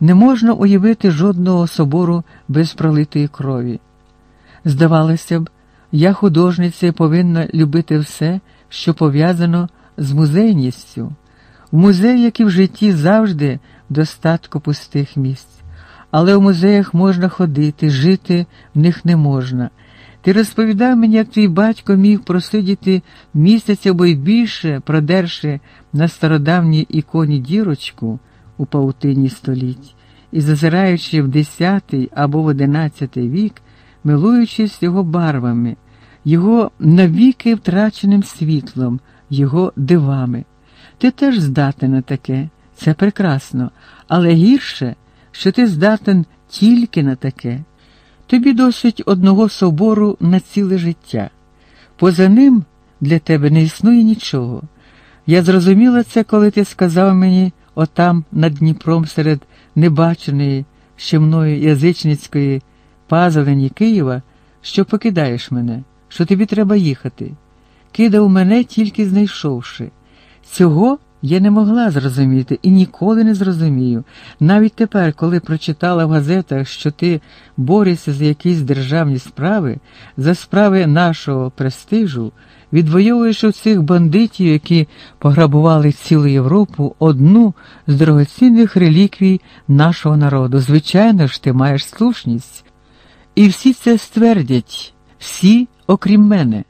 не можна уявити жодного собору без пролитої крові. Здавалося б, я художниця повинна любити все, що пов'язано з музейністю. В музеї, як і в житті, завжди достатку пустих місць. Але в музеях можна ходити, жити в них не можна. Ти розповідав мені, як твій батько міг просидіти місяць або й більше, продерши на стародавній іконі дірочку у паутині століть, і зазираючи в десятий або в одинадцятий вік, милуючись його барвами, його навіки втраченим світлом, його дивами. Ти теж здатен на таке, це прекрасно, але гірше, що ти здатен тільки на таке. Тобі досить одного собору на ціле життя. Поза ним для тебе не існує нічого. Я зрозуміла це, коли ти сказав мені отам над Дніпром серед небаченої ще мною язичницької пазолені Києва, що покидаєш мене, що тобі треба їхати. Кидав мене, тільки знайшовши. Цього я не могла зрозуміти і ніколи не зрозумію. Навіть тепер, коли прочитала в газетах, що ти борешся за якісь державні справи, за справи нашого престижу, відвоюєш у цих бандитів, які пограбували цілу Європу, одну з дорогоцінних реліквій нашого народу. Звичайно ж, ти маєш слушність. І всі це ствердять, всі, окрім мене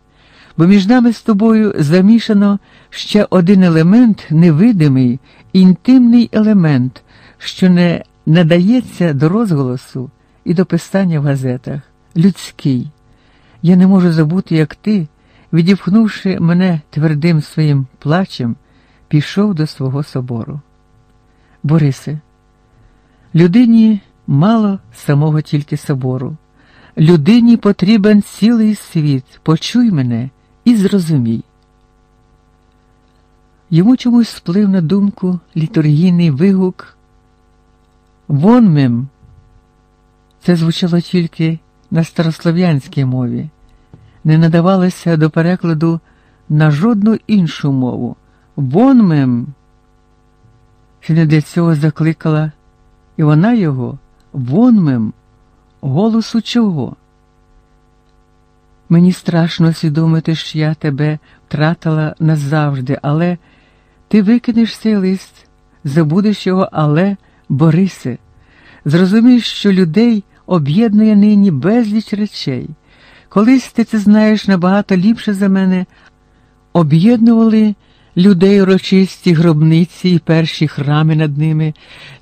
бо між нами з тобою замішано ще один елемент, невидимий, інтимний елемент, що не надається до розголосу і до писання в газетах, людський. Я не можу забути, як ти, відіпхнувши мене твердим своїм плачем, пішов до свого собору. Борисе, людині мало самого тільки собору. Людині потрібен цілий світ. Почуй мене і зрозумій. Йому чомусь сплив на думку літургійний вигук Вонмем. Це звучало тільки на старослов'янській мові, не надавалося до перекладу на жодну іншу мову. Вонмем. Чи не для цього закликала і вона його вонмем, голосу чого? Мені страшно усвідомити, що я тебе втратила назавжди, але ти викинеш цей лист, забудеш його, але, Борисе, зрозумієш, що людей об'єднує нині безліч речей. Колись ти це знаєш набагато ліпше за мене, об'єднували людей урочисті гробниці і перші храми над ними.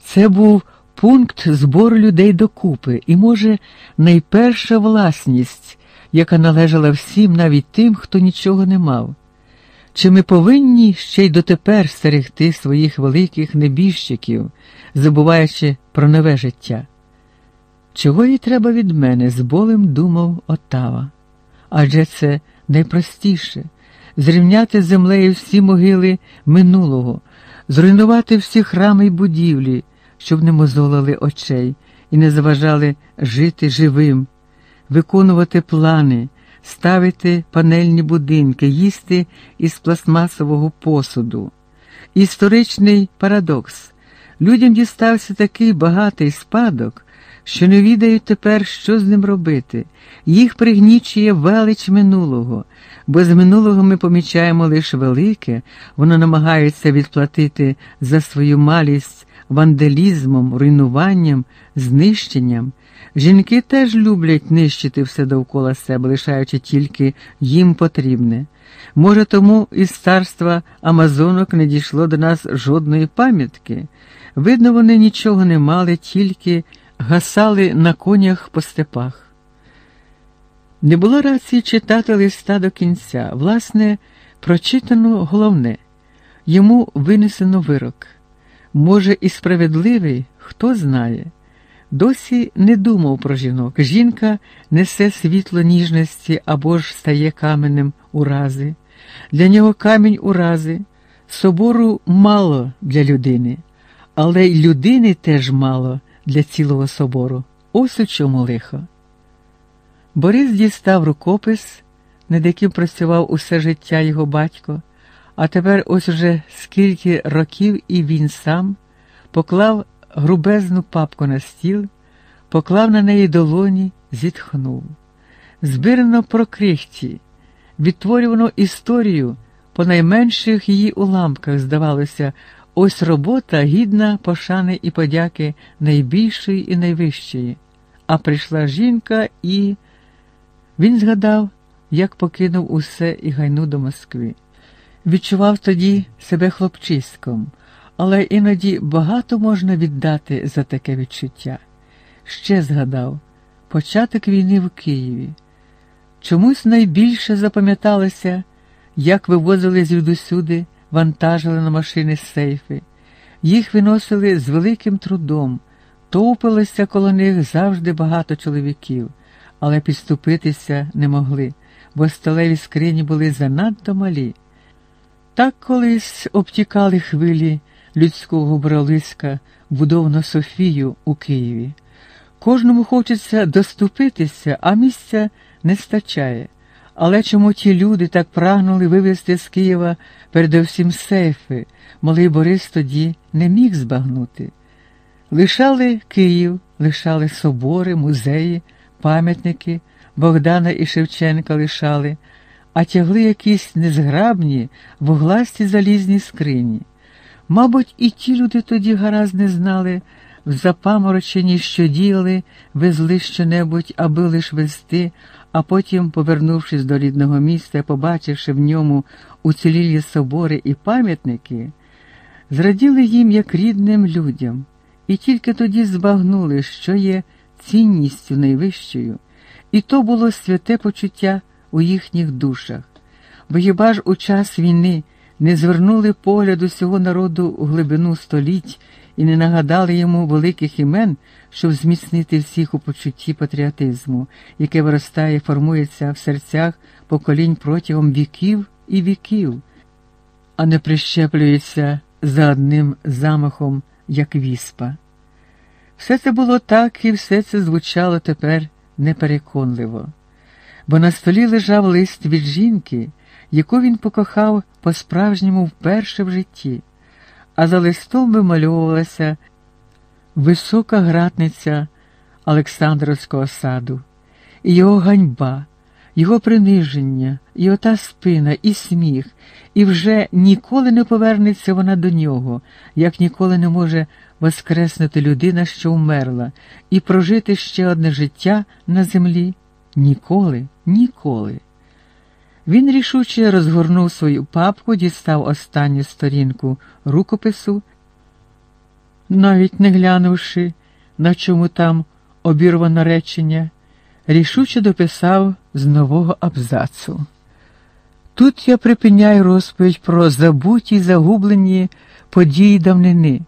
Це був пункт збору людей докупи і, може, найперша власність яка належала всім, навіть тим, хто нічого не мав. Чи ми повинні ще й дотепер стерегти своїх великих небіжчиків, забуваючи про нове життя? Чого їй треба від мене? з болем думав Отава. Адже це найпростіше зрівняти з землею всі могили минулого, зруйнувати всі храми й будівлі, щоб не мозолили очей і не заважали жити живим виконувати плани, ставити панельні будинки, їсти із пластмасового посуду. Історичний парадокс. Людям дістався такий багатий спадок, що не відають тепер, що з ним робити. Їх пригнічує велич минулого, бо з минулого ми помічаємо лише велике, воно намагається відплатити за свою малість вандалізмом, руйнуванням, знищенням Жінки теж люблять нищити все довкола себе, лишаючи тільки їм потрібне. Може, тому із царства Амазонок не дійшло до нас жодної пам'ятки. Видно, вони нічого не мали, тільки гасали на конях по степах. Не було рації читати листа до кінця. Власне, прочитано головне йому винесено вирок. Може, і справедливий, хто знає. Досі не думав про жінок. Жінка несе світло ніжності або ж стає каменем урази. Для нього камінь урази, собору мало для людини, але й людини теж мало для цілого собору. Ось у чому лихо. Борис дістав рукопис, над яким працював усе життя його батько, а тепер ось уже скільки років і він сам поклав грубезну папку на стіл, поклав на неї долоні, зітхнув. Збирано про крихті, відтворювано історію по найменших її уламках, здавалося, ось робота гідна пошани і подяки найбільшої і найвищої. А прийшла жінка і. Він згадав, як покинув усе і гайну до Москви. Відчував тоді себе хлопчиськом, але іноді багато можна віддати за таке відчуття. Ще згадав початок війни в Києві. Чомусь найбільше запам'яталося, як вивозили звідусюди, вантажили на машини сейфи. Їх виносили з великим трудом, товпилося коло них завжди багато чоловіків але підступитися не могли, бо сталеві скрині були занадто малі. Так колись обтікали хвилі людського бролиска будовно Софію у Києві. Кожному хочеться доступитися, а місця не стачає. Але чому ті люди так прагнули вивезти з Києва передовсім сейфи, малий Борис тоді не міг збагнути. Лишали Київ, лишали собори, музеї пам'ятники Богдана і Шевченка лишали, а тягли якісь незграбні, вугласті залізні скрині. Мабуть, і ті люди тоді гаразд не знали, в запамороченні, що діяли, везли щонебудь, аби лиш везти, а потім, повернувшись до рідного міста, побачивши в ньому уцілілі собори і пам'ятники, зраділи їм як рідним людям, і тільки тоді збагнули, що є цінністю найвищою, і то було святе почуття у їхніх душах, бо хіба ж у час війни не звернули погляд усього народу у глибину століть і не нагадали йому великих імен, щоб зміцнити всіх у почутті патріотизму, яке виростає і формується в серцях поколінь протягом віків і віків, а не прищеплюється за одним замахом, як віспа. Все це було так і все це звучало тепер непереконливо, бо на столі лежав лист від жінки, яку він покохав по-справжньому вперше в житті, а за листом вимальовувалася висока гратниця Олександровського саду, і його ганьба, його приниження, і ота спина, і сміх, і вже ніколи не повернеться вона до нього, як ніколи не може воскреснути людина, що вмерла, і прожити ще одне життя на землі? Ніколи, ніколи. Він рішуче розгорнув свою папку, дістав останню сторінку рукопису, навіть не глянувши, на чому там обірвано речення, рішуче дописав з нового абзацу. Тут я припиняю розповідь про забуті й загублені події давнини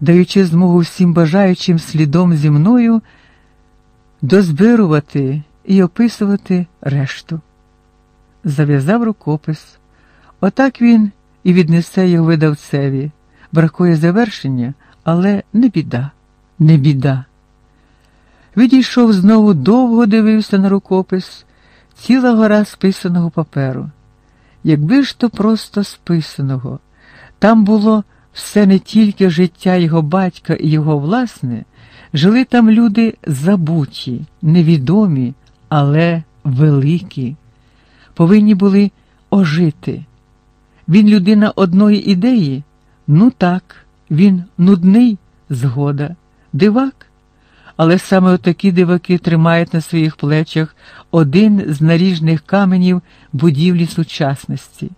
даючи змогу всім бажаючим слідом зі мною дозбирувати і описувати решту. Зав'язав рукопис. Отак він і віднесе його видавцеві. Бракує завершення, але не біда, не біда. Відійшов знову довго дивився на рукопис, ціла гора списаного паперу. Якби ж то просто списаного, там було все не тільки життя його батька і його власне, жили там люди забуті, невідомі, але великі, повинні були ожити. Він людина одної ідеї? Ну так, він нудний, згода, дивак. але саме отакі диваки тримають на своїх плечах один з наріжних каменів будівлі сучасності.